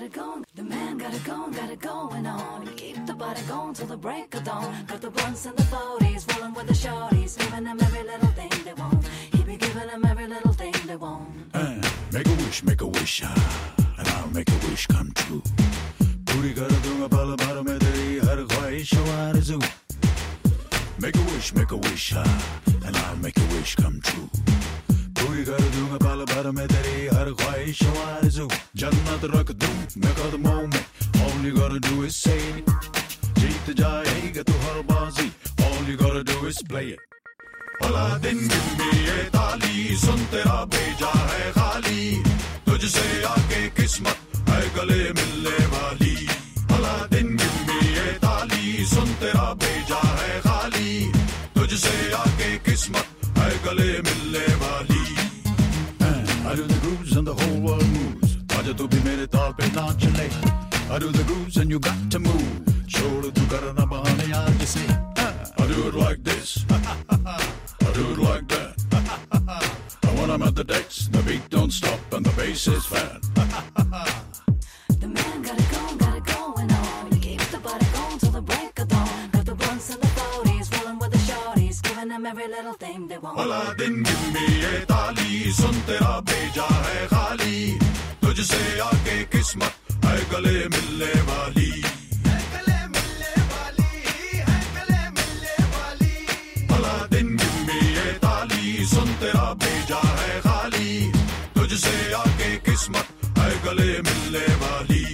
got it going, the man got it going, got it going on. Keep the body going till the break of dawn. Got the ones and the forties, rolling with the shorties, giving them every little thing they want. He be giving them every little thing they want. Uh, make a wish, make a wish, uh, and I'll make a wish come true. पूरी कर दूंगा पल भर में तेरी हर ख्वाहिश zoo. Make a wish, make a wish, uh, and I'll make a wish come true. पूरी कर दूंगा पल भर में तेरी Patient arzu Jannat rakh dum मैं कदमों में All you gotta do is say it. जीत जाएगा तू हर बाजी All you gotta do is play it. भला दिन गिनती ये ताली सुन तेरा भेजा है खाली तुझसे आके किस्मत है गले मिलने वाली भला दिन गिनती ये ताली सुन तेरा भेजा है खाली तुझसे आके किस्मत है गले मिलने वाली the whole world moves. Raja tu bhi mere taal pe na chale. I do the grooves and you got to move. Chhod tu karna bahane aaj se. I do it like this. I do it like that. And when I'm at the decks, the beat don't stop and the bass is fat. the man got it going, got it going on. The going till the break of dawn. Got the the forties, rolling with the shorties, giving them every little thing they want. Well, I didn't give me a tali, sun tera اسمك هيكلي من اللي مالي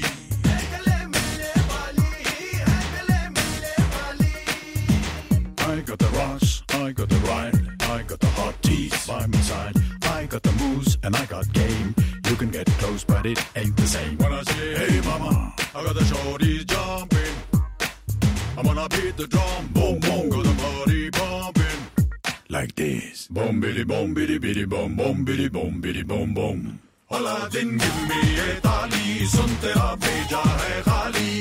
I got the rush, I got the rhyme, I got the hot tease by my side. I got the moves and I got game. You can get close, but it ain't the same. When I say, hey mama, I got the shorties jumping. I'm gonna beat the drum, boom boom, got the body bumping Like this. Boom biddy, boom biddy, biddy, boom boom biddy, boom bitty boom boom. भला दिन गिनने ये ताली सुन तेरा भेजा है खाली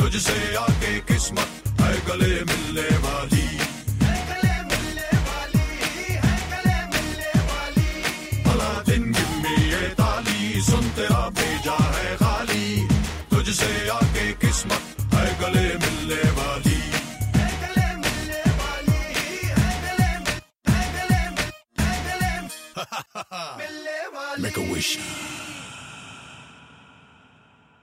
तुझसे आके किस्मत है गले मिलने वाली भला दिन गिनने ये ताली सुन तेरा भेजा है खाली तुझसे आके किस्मत है गले मिलने वाली Make a wish.